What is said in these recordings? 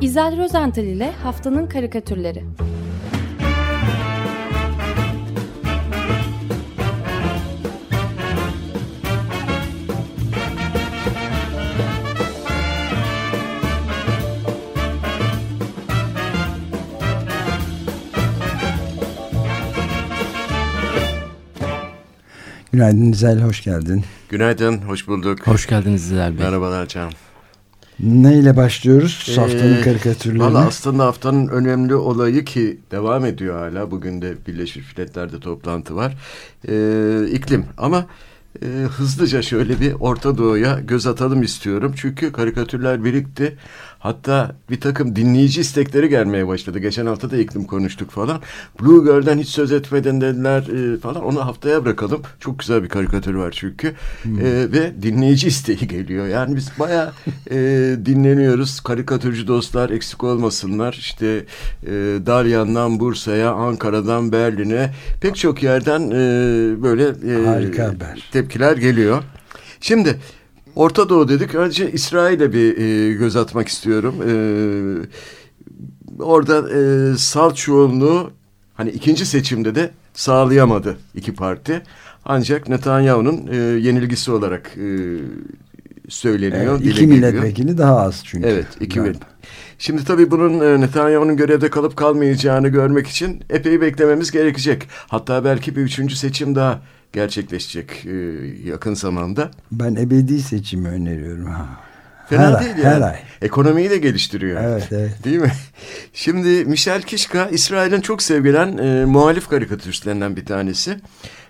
İzel Rozental ile Haftanın Karikatürleri Günaydın İzel, hoş geldin. Günaydın, hoş bulduk. Hoş geldiniz İzel Bey. Merhabalar Can. Neyle başlıyoruz ee, haftanın karikatürlerine? Valla aslında haftanın önemli olayı ki devam ediyor hala. Bugün de Birleşmiş Milletler'de toplantı var. Ee, iklim ama e, hızlıca şöyle bir Orta Doğu'ya göz atalım istiyorum. Çünkü karikatürler birikti. Hatta bir takım dinleyici istekleri gelmeye başladı. Geçen hafta da iklim konuştuk falan. Blue Girl'den hiç söz etmeden dediler e, falan. Onu haftaya bırakalım. Çok güzel bir karikatür var çünkü. Hmm. E, ve dinleyici isteği geliyor. Yani biz baya e, dinleniyoruz. Karikatürcü dostlar eksik olmasınlar. İşte e, Dalyan'dan Bursa'ya, Ankara'dan Berlin'e pek çok yerden e, böyle e, Harika haber. tepkiler geliyor. Şimdi Orta Doğu dedik. Önce İsrail'e bir e, göz atmak istiyorum. E, orada e, salt çoğunluğu hani ikinci seçimde de sağlayamadı iki parti. Ancak Netanyahu'nun e, yenilgisi olarak e, söyleniyor. Evet, iki milletvekili daha az çünkü. Evet, iki milletvekili. Şimdi tabii bunun e, Netanyahu'nun görevde kalıp kalmayacağını görmek için epey beklememiz gerekecek. Hatta belki bir üçüncü seçim daha gerçekleşecek e, yakın zamanda. Ben ebedi seçimi öneriyorum. Ha. Fena her değil ay, yani. Her ay. Ekonomiyi de geliştiriyor. Evet, evet. Değil mi? Şimdi Michel Kishka İsrail'in çok sevilen e, muhalif karikatüristlerinden bir tanesi.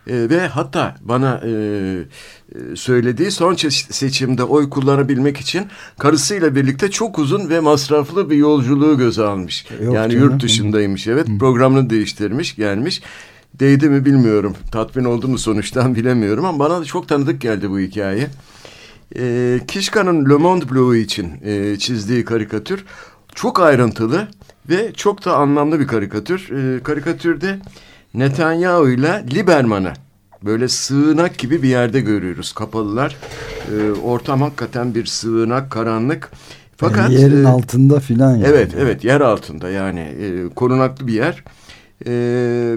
E, ve hatta bana e, e söylediği son seçimde oy kullanabilmek için karısıyla birlikte çok uzun ve masraflı bir yolculuğu göze almış. Yok yani canım. yurt dışındaymış evet. Hı. Programını değiştirmiş gelmiş değdi mi bilmiyorum. Tatmin oldu mu sonuçtan bilemiyorum ama bana da çok tanıdık geldi bu hikaye. E, Kişka'nın Le Monde Bleu için e, çizdiği karikatür çok ayrıntılı ve çok da anlamlı bir karikatür. E, karikatürde Netanyahu ile Liberman'ı böyle sığınak gibi bir yerde görüyoruz. Kapalılar. E, ortam hakikaten bir sığınak, karanlık. Fakat yani yerin e, altında filan yani. Evet, evet yer altında yani e, korunaklı bir yer. E,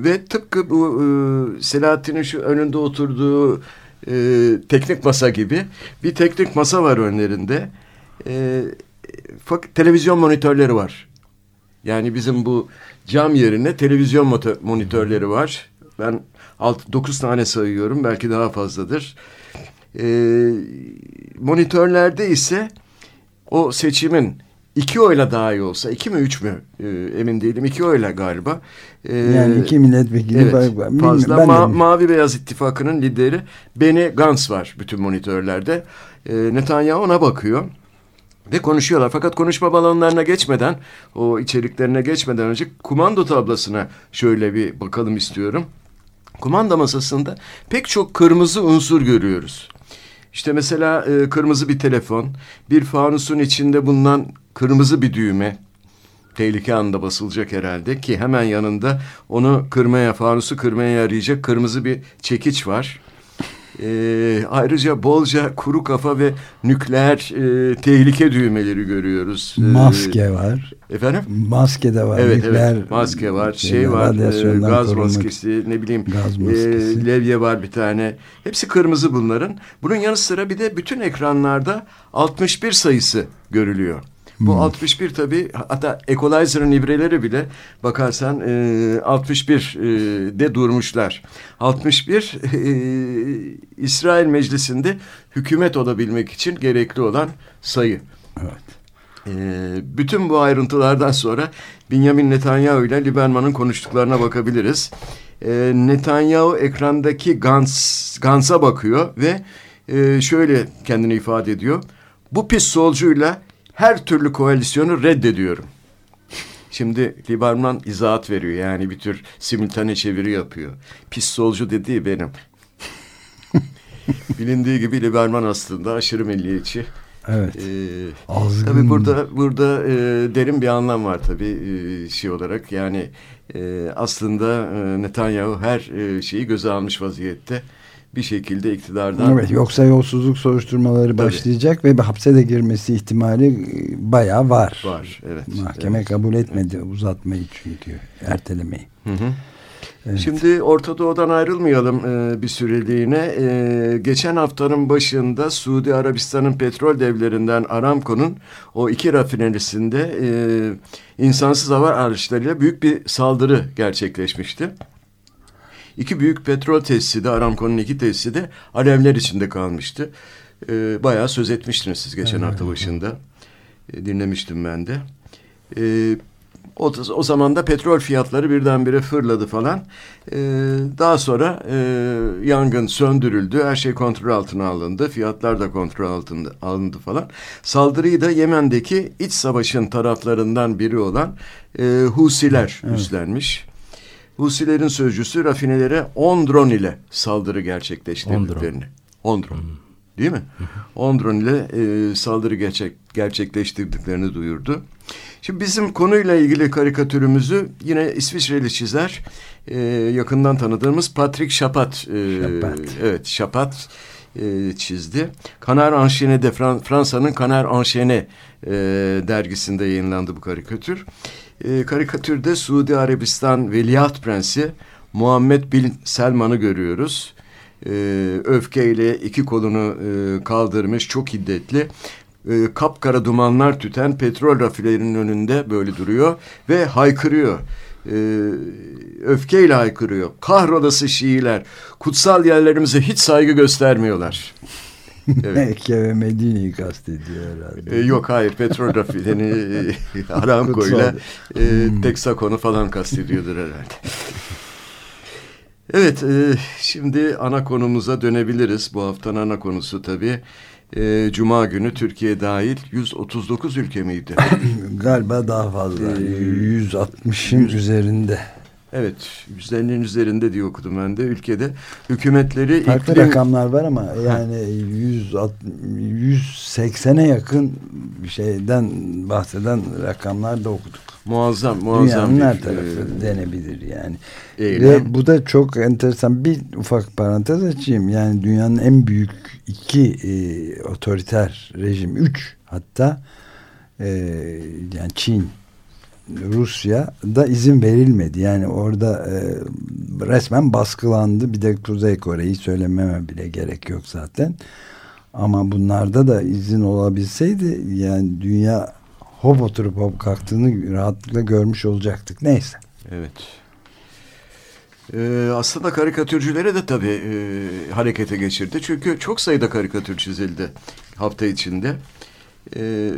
ve tıpkı bu e, Selahattin'in şu önünde oturduğu e, teknik masa gibi bir teknik masa var önlerinde. E, fak, televizyon monitörleri var. Yani bizim bu cam yerine televizyon monitörleri var. Ben alt, dokuz tane sayıyorum. Belki daha fazladır. E, monitörlerde ise o seçimin iki oyla daha iyi olsa iki mi üç mü e, emin değilim iki oyla galiba. E, yani iki milletvekili evet, var. Fazla ben Ma Mavi Beyaz İttifakı'nın lideri Benny Gantz var bütün monitörlerde. E, Netanyahu ona bakıyor. Ve konuşuyorlar. Fakat konuşma balonlarına geçmeden, o içeriklerine geçmeden önce kumando tablasına şöyle bir bakalım istiyorum. Kumanda masasında pek çok kırmızı unsur görüyoruz. İşte mesela e, kırmızı bir telefon, bir fanusun içinde bulunan kırmızı bir düğme. Tehlike anında basılacak herhalde ki hemen yanında onu kırmaya, fanusu kırmaya yarayacak kırmızı bir çekiç var. E, ayrıca bolca kuru kafa ve nükleer e, tehlike düğmeleri görüyoruz. E, maske var. Efendim? Maske de var. Evet, nükleer, evet. Maske var. Şey, şey var. E, gaz maskesi, ne bileyim. Gaz e, maskesi. E, levye var bir tane. Hepsi kırmızı bunların. Bunun yanı sıra bir de bütün ekranlarda 61 sayısı görülüyor. Bu hmm. 61 tabii hatta Equalizer'ın ibreleri bile bakarsan e, 61 e, durmuşlar. 61 e, İsrail Meclisi'nde hükümet olabilmek için gerekli olan sayı. Evet. E, bütün bu ayrıntılardan sonra Benjamin Netanyahu ile Lieberman'ın konuştuklarına bakabiliriz. E, Netanyahu ekrandaki Gans, Gans'a bakıyor ve e, şöyle kendini ifade ediyor. Bu pis solcuyla her türlü koalisyonu reddediyorum. Şimdi Lieberman izahat veriyor. Yani bir tür simultane çeviri yapıyor. Pis solcu dediği benim. Bilindiği gibi Lieberman aslında aşırı milliyetçi. Evet. Ee, tabii burada burada e, derin bir anlam var tabii e, şey olarak. Yani e, aslında e, Netanyahu her e, şeyi göze almış vaziyette bir şekilde iktidardan... Evet yoksa yolsuzluk soruşturmaları Tabii. başlayacak ve hapse de girmesi ihtimali e, bayağı var. Var, evet. Mahkeme evet. kabul etmedi uzatmayı çünkü ertelemeyi. Hı hı. Evet. Şimdi Orta Doğu'dan ayrılmayalım e, bir süreliğine. E, geçen haftanın başında Suudi Arabistan'ın petrol devlerinden Aramco'nun o iki rafinerisinde e, insansız hava araçlarıyla büyük bir saldırı gerçekleşmişti. İki büyük petrol tesisi de Aramco'nun iki tesisi de alevler içinde kalmıştı. E, bayağı söz etmiştiniz siz geçen Evet. hafta başında. E, dinlemiştim ben de. E, o, o zaman da petrol fiyatları birdenbire fırladı falan. Ee, daha sonra e, yangın söndürüldü. Her şey kontrol altına alındı. Fiyatlar da kontrol altında alındı falan. Saldırıyı da Yemen'deki iç savaşın taraflarından biri olan e, Husiler Evet. üstlenmiş. Husilerin sözcüsü rafinelere 10 drone ile saldırı gerçekleştirdiklerini. 10 drone. Değil mi? 10 drone ile e, saldırı gerçek, gerçekleştirdiklerini duyurdu. Şimdi bizim konuyla ilgili karikatürümüzü yine İsviçreli çizer e, yakından tanıdığımız Patrick Chapat, e, Chapat. evet Chapat e, çizdi. Kanar Enchaîné'de Fran- Fransa'nın Kanar Enchaîné e, dergisinde yayınlandı bu karikatür. E, karikatürde Suudi Arabistan Veliaht Prensi Muhammed Bin Selman'ı görüyoruz. E, öfkeyle iki kolunu e, kaldırmış çok hiddetli e, kapkara dumanlar tüten petrol rafinerinin önünde böyle duruyor ve haykırıyor. E, öfkeyle haykırıyor. Kahrolası Şiiler kutsal yerlerimize hiç saygı göstermiyorlar. Evet. Mekke ve Medine'yi kastediyor herhalde. E, yok hayır petrol rafineri e, Aramco'yla e, Texacon'u falan kastediyordur herhalde. Evet e, şimdi ana konumuza dönebiliriz. Bu haftanın ana konusu tabii. E, Cuma günü Türkiye dahil 139 ülke miydi? Galiba daha fazla. Ee, 160'ın üzerinde. Evet, yüzlerinin üzerinde diye okudum ben de. Ülkede hükümetleri Farklı iklim... rakamlar var ama yani 100 180'e yakın bir şeyden bahseden rakamlar da okuduk. Muazzam, muazzam Dünyanın her tarafı e, denebilir yani. eylem. Ve bu da çok enteresan. Bir ufak parantez açayım. Yani dünyanın en büyük iki e, otoriter rejim, üç hatta e, yani Çin, Rusya da izin verilmedi. Yani orada e, resmen baskılandı. Bir de Kuzey Kore'yi söylememe bile gerek yok zaten. Ama bunlarda da izin olabilseydi yani dünya hop oturup hop kalktığını rahatlıkla görmüş olacaktık. Neyse. Evet. Ee, aslında karikatürcülere de tabii e, harekete geçirdi. Çünkü çok sayıda karikatür çizildi hafta içinde. Ee,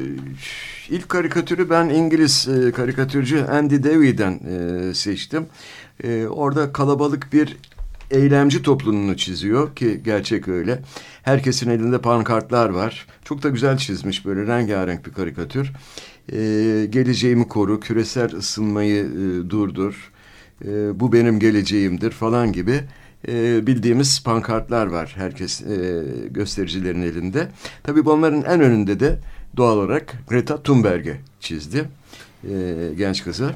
ilk karikatürü ben İngiliz e, karikatürcü Andy Davy'den e, seçtim. E, orada kalabalık bir eylemci topluluğunu çiziyor ki gerçek öyle. Herkesin elinde pankartlar var. Çok da güzel çizmiş böyle rengarenk bir karikatür. E, geleceğimi koru, küresel ısınmayı e, durdur, e, bu benim geleceğimdir falan gibi e, bildiğimiz pankartlar var herkes e, göstericilerin elinde. Tabii bunların en önünde de doğal olarak Greta Thunberg'i çizdi e, genç kızı.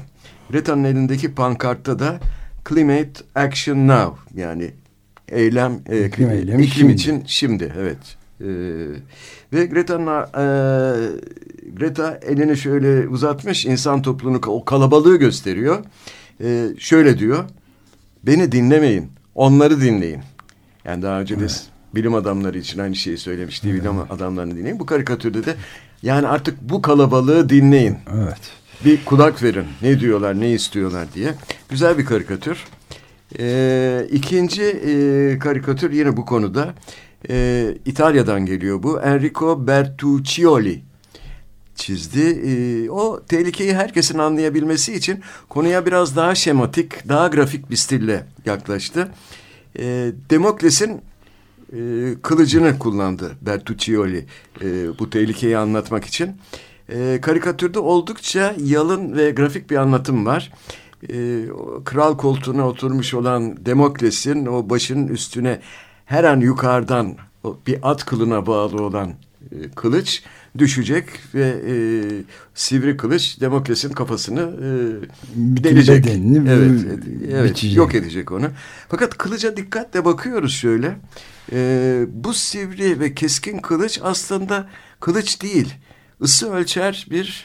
Greta'nın elindeki pankartta da Climate Action Now yani eylem e, İklim eylemi iklim şimdi. için şimdi evet. E, ve Greta'nın e, Greta elini şöyle uzatmış insan topluluğunu o kalabalığı gösteriyor. E, şöyle diyor. Beni dinlemeyin. Onları dinleyin. Yani daha önce de bilim adamları için aynı şeyi söylemişti. Bilim adamlarını dinleyin. Bu karikatürde de yani artık bu kalabalığı dinleyin. Evet. Bir kulak verin. Ne diyorlar, ne istiyorlar diye. Güzel bir karikatür. Ee, ikinci e, karikatür yine bu konuda. Ee, İtalya'dan geliyor bu. Enrico Bertuccioli çizdi. Ee, o tehlikeyi herkesin anlayabilmesi için konuya biraz daha şematik, daha grafik bir stille yaklaştı. Ee, Demokles'in e, kılıcını kullandı Bertuccioli e, bu tehlikeyi anlatmak için. E, karikatürde oldukça yalın ve grafik bir anlatım var. E, kral koltuğuna oturmuş olan Demokles'in o başının üstüne her an yukarıdan bir at kılına bağlı olan e, kılıç düşecek ve e, sivri kılıç Demokles'in kafasını e, delecek. Evet, evet yok edecek onu. Fakat kılıca dikkatle bakıyoruz şöyle. E, bu sivri ve keskin kılıç aslında kılıç değil. Isı ölçer bir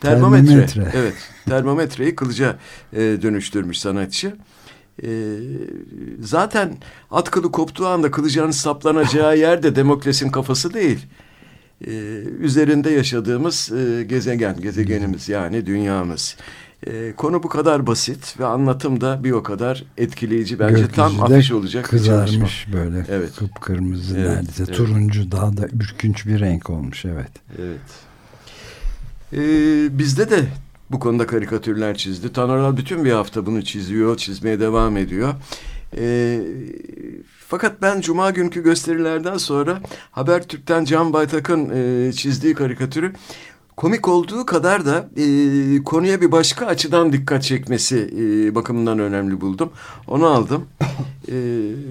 termometre. termometre. Evet, termometreyi kılıca e, dönüştürmüş sanatçı. E, zaten at kılı koptuğu anda kılıcın saplanacağı yer de Demokles'in kafası değil e, üzerinde yaşadığımız e, gezegen, gezegenimiz yani dünyamız. E, konu bu kadar basit ve anlatım da bir o kadar etkileyici. Bence Gökyüzü tam afiş olacak kızarmış böyle evet. kıpkırmızı evet, neredeyse evet. turuncu daha da ürkünç bir renk olmuş evet. Evet. Ee, bizde de bu konuda karikatürler çizdi. Tanoral bütün bir hafta bunu çiziyor, çizmeye devam ediyor. Ee, fakat ben Cuma günkü gösterilerden sonra Habertürk'ten Can Baytak'ın e, çizdiği karikatürü komik olduğu kadar da e, konuya bir başka açıdan dikkat çekmesi e, bakımından önemli buldum. Onu aldım. E,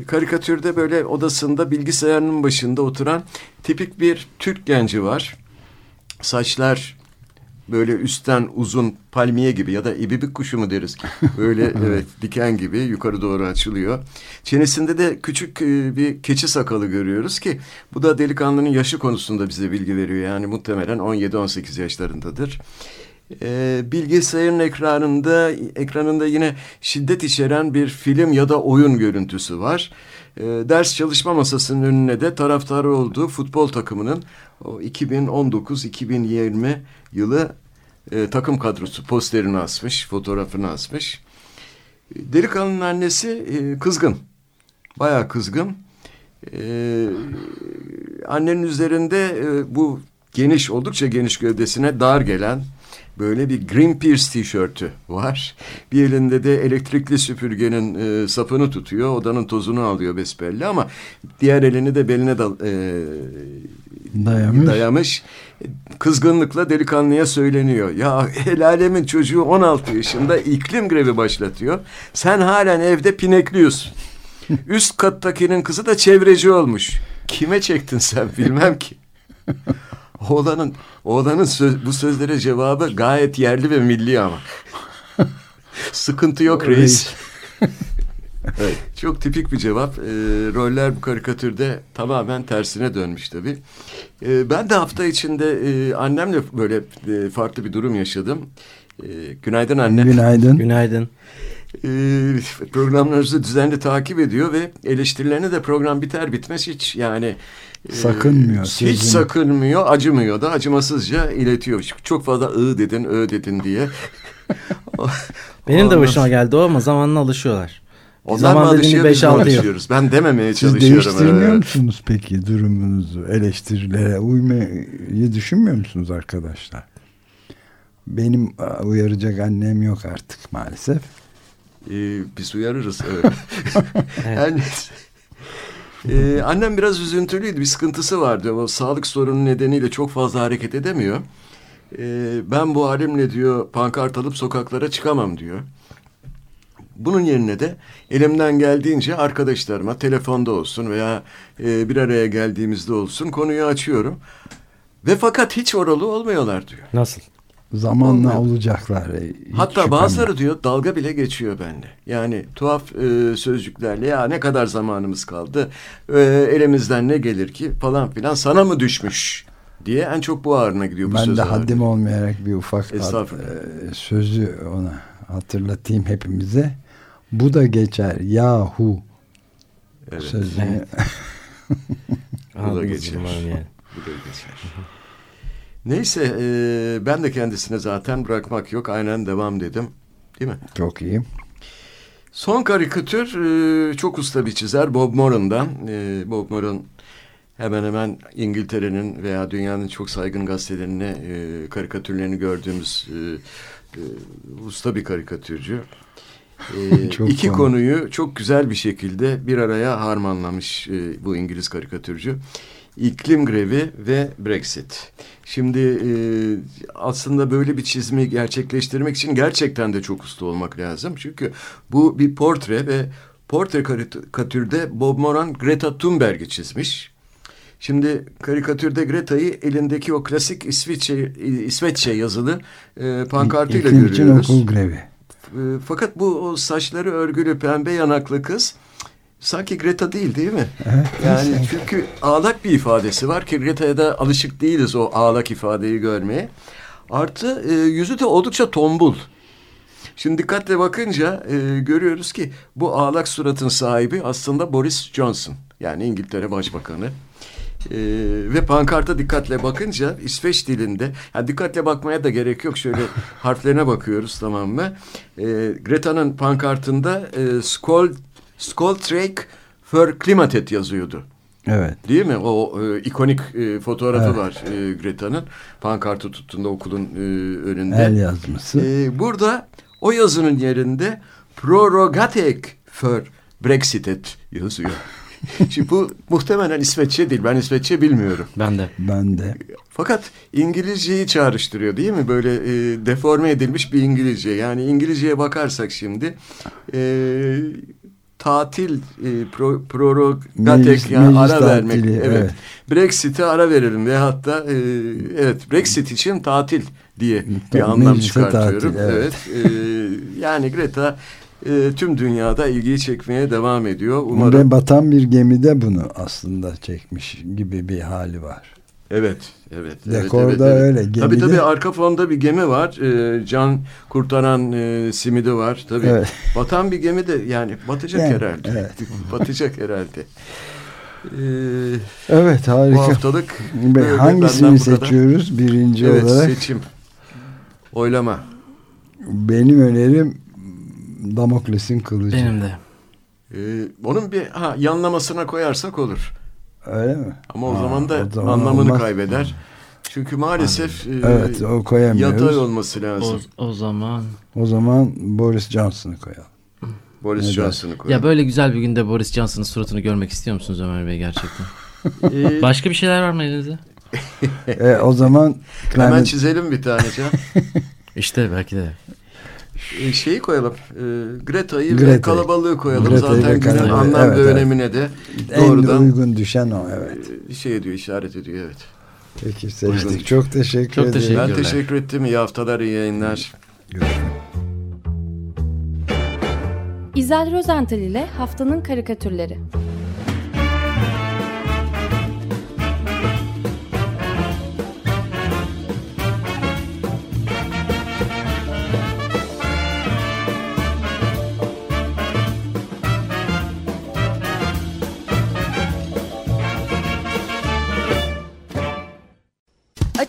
karikatürde böyle odasında bilgisayarının başında oturan tipik bir Türk genci var. Saçlar böyle üstten uzun palmiye gibi ya da ibibik kuşu mu deriz. Böyle evet diken gibi yukarı doğru açılıyor. Çenesinde de küçük e, bir keçi sakalı görüyoruz ki bu da delikanlının yaşı konusunda bize bilgi veriyor. Yani muhtemelen 17-18 yaşlarındadır. Ee, bilgisayarın ekranında ekranında yine şiddet içeren bir film ya da oyun görüntüsü var. Ee, ders çalışma masasının önüne de taraftarı olduğu futbol takımının o 2019-2020 yılı e, takım kadrosu posterini asmış, fotoğrafını asmış. Delikanlının annesi e, kızgın. Bayağı kızgın. E, annenin üzerinde e, bu geniş, oldukça geniş gövdesine dar gelen böyle bir Greenpeace tişörtü var. Bir elinde de elektrikli süpürgenin e, sapını tutuyor. Odanın tozunu alıyor besbelli ama diğer elini de beline da, e, dayamış. dayamış. Kızgınlıkla delikanlıya söyleniyor. Ya el alemin çocuğu 16 yaşında iklim grevi başlatıyor. Sen halen evde pinekliyorsun. Üst kattakinin kızı da çevreci olmuş. Kime çektin sen bilmem ki. Oğlanın, oğlanın söz, bu sözlere cevabı gayet yerli ve milli ama. Sıkıntı yok reis. evet, çok tipik bir cevap. E, roller bu karikatürde tamamen tersine dönmüş tabii. E, ben de hafta içinde e, annemle böyle e, farklı bir durum yaşadım. E, günaydın anne. Günaydın. Günaydın. E, programlarınızı düzenli takip ediyor ve eleştirilerini de program biter bitmez hiç yani sakınmıyor. Hiç sözünü. sakınmıyor, acımıyor da acımasızca iletiyor. Çok fazla ı dedin, ö dedin diye. Benim de başıma geldi o ama zamanla alışıyorlar. Onlar Zaman mı alışıyor, biz alışıyoruz? Ben dememeye çalışıyorum. Siz değiştirmiyor evet. musunuz peki durumunuzu? Eleştirilere uymayı düşünmüyor musunuz arkadaşlar? Benim uyaracak annem yok artık maalesef. Ee, biz uyarırız. Evet. yani, ee, annem biraz üzüntülüydü. Bir sıkıntısı vardı. O sağlık sorunu nedeniyle çok fazla hareket edemiyor. Ee, ben bu halimle diyor pankart alıp sokaklara çıkamam diyor. Bunun yerine de elimden geldiğince arkadaşlarıma telefonda olsun veya e, bir araya geldiğimizde olsun konuyu açıyorum. Ve fakat hiç oralı olmuyorlar diyor. Nasıl? Zamanla Olmuyor. olacaklar. Hatta bazıları diyor dalga bile geçiyor bende. Yani tuhaf e, sözcüklerle ya ne kadar zamanımız kaldı, e, elimizden ne gelir ki falan filan sana mı düşmüş diye en çok bu ağrına gidiyor bu ben söz de haddim olmayarak bir ufak ad, e, sözü ona hatırlatayım hepimize. Bu da geçer yahu evet. sözünü. Evet. bu da geçer. Yani. Bu da geçer. Neyse e, ben de kendisine zaten bırakmak yok aynen devam dedim. Değil mi? Çok iyi. Son karikatür e, çok usta bir çizer Bob Moran'dan. E, Bob Moran hemen hemen İngiltere'nin veya dünyanın çok saygın gazetelerine e, karikatürlerini gördüğümüz e, e, usta bir karikatürcü. E, iki konu. konuyu çok güzel bir şekilde bir araya harmanlamış e, bu İngiliz karikatürcü iklim grevi ve Brexit. Şimdi e, aslında böyle bir çizimi gerçekleştirmek için gerçekten de çok usta olmak lazım. Çünkü bu bir portre ve portre karikatürde Bob Moran Greta Thunberg'i çizmiş. Şimdi karikatürde Greta'yı elindeki o klasik İsviçre, İsveççe yazılı e, pankartıyla İklim görüyoruz. için okul grevi. E, fakat bu o saçları örgülü pembe yanaklı kız sanki Greta değil değil mi? Evet. Yani çünkü ağlak bir ifadesi var ki Greta'ya da alışık değiliz o ağlak ifadeyi görmeye. Artı e, yüzü de oldukça tombul. Şimdi dikkatle bakınca e, görüyoruz ki bu ağlak suratın sahibi aslında Boris Johnson. Yani İngiltere Başbakanı. E, ve pankarta dikkatle bakınca İsveç dilinde, yani dikkatle bakmaya da gerek yok. Şöyle harflerine bakıyoruz tamam mı? E, Greta'nın pankartında e, Skol, Skoltrek för klimatet yazıyordu. Evet. Değil mi? O e, ikonik e, fotoğrafı Evet. var e, Greta'nın. Pankartı tuttuğunda okulun e, önünde. El yazması. E, burada o yazının yerinde prorogatek för Brexitet yazıyor. Şimdi bu muhtemelen İsveççe değil. Ben İsveççe bilmiyorum. Ben de. Ben de. Fakat İngilizceyi çağrıştırıyor değil mi? Böyle e, deforme edilmiş bir İngilizce. Yani İngilizceye bakarsak şimdi e, tatil e, pro, prorogatek yani ara vermek. tatili, Evet. evet. Brexit'e ara verelim ve hatta e, evet Brexit için tatil diye bir Tabii, anlam çıkartıyorum. tatil, evet. evet. e, yani Greta e, tüm dünyada ilgiyi çekmeye devam ediyor. Umarım Ve batan bir gemide bunu aslında çekmiş gibi bir hali var. Evet, evet. evet, Dekorda evet, evet. öyle, Tabii gemide- tabii arka fonda bir gemi var. Ee, can kurtaran e, simidi var. Tabii. Evet. Batan bir gemi de yani batacak Yani, herhalde. evet. batacak herhalde. Ee, Evet bu harika. haftalık Ve böyle, hangisini bu kadar. seçiyoruz birinci Evet, olarak? seçim. Oylama. Benim önerim Damokles'in kılıcı. Benim de. Ee, onun bir ha, yanlamasına koyarsak olur. Öyle mi? Ama o Ha, zaman da o zaman anlamını olmaz. kaybeder. Çünkü maalesef e, Evet o koyamıyoruz. yatay olması lazım. O, o zaman. O zaman Boris Johnson'ı koyalım. Boris Evet. Johnson'ı koyalım. Ya böyle güzel bir günde Boris Johnson'ın suratını görmek istiyor musunuz Ömer Bey gerçekten? Ee, Başka bir şeyler var mı elinizde? e, o zaman Hemen Clement, çizelim bir tane Can. İşte belki de. E, şeyi koyalım. E, Greta'yı ve Greta'yı. kalabalığı koyalım. Greta'yı ve Zaten günün anlam Evet, ve evet. önemine de en doğrudan uygun düşen o evet. e, şey ediyor, işaret ediyor. Evet. Peki Uygun. seçtik. Çok teşekkür Çok ederim. Ben teşekkür ettim. İyi haftalar, iyi yayınlar. İzel Rozental ile Haftanın Karikatürleri